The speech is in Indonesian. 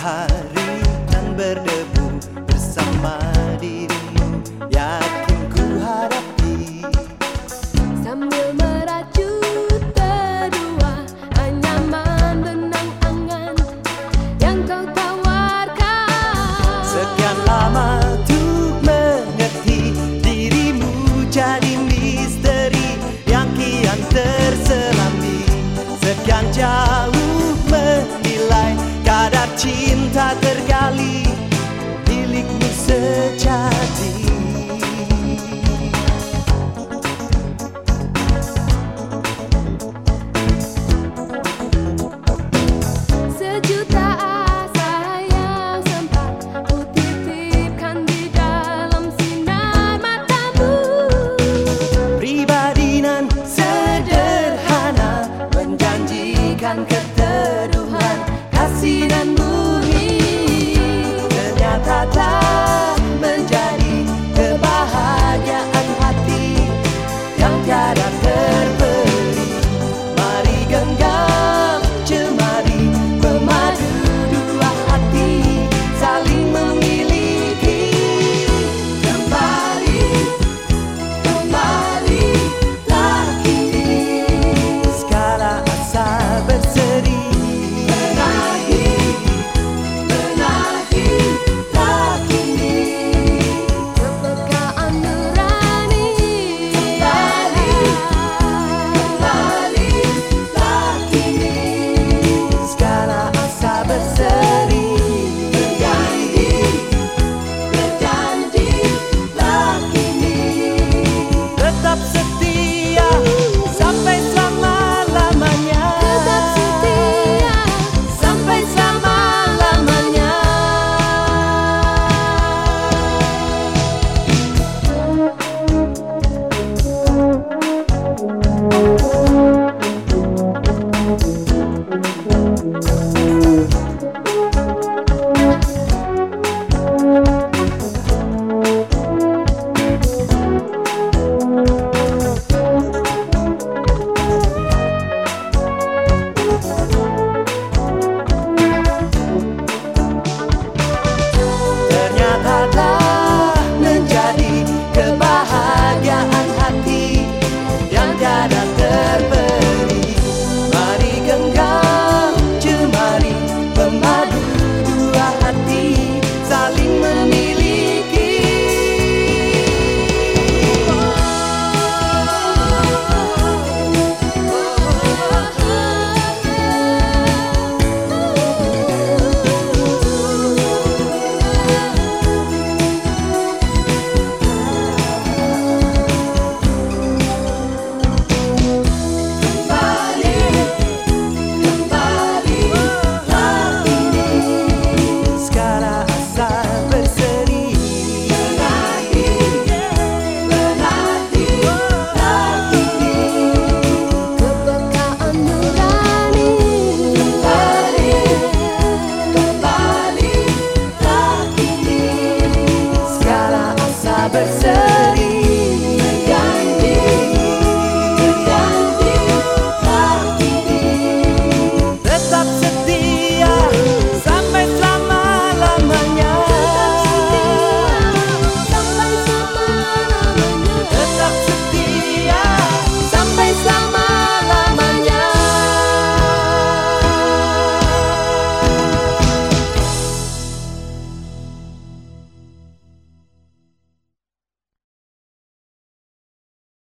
hari yang berdebu bersama dirimu ya. cinta tergali milikmu sejati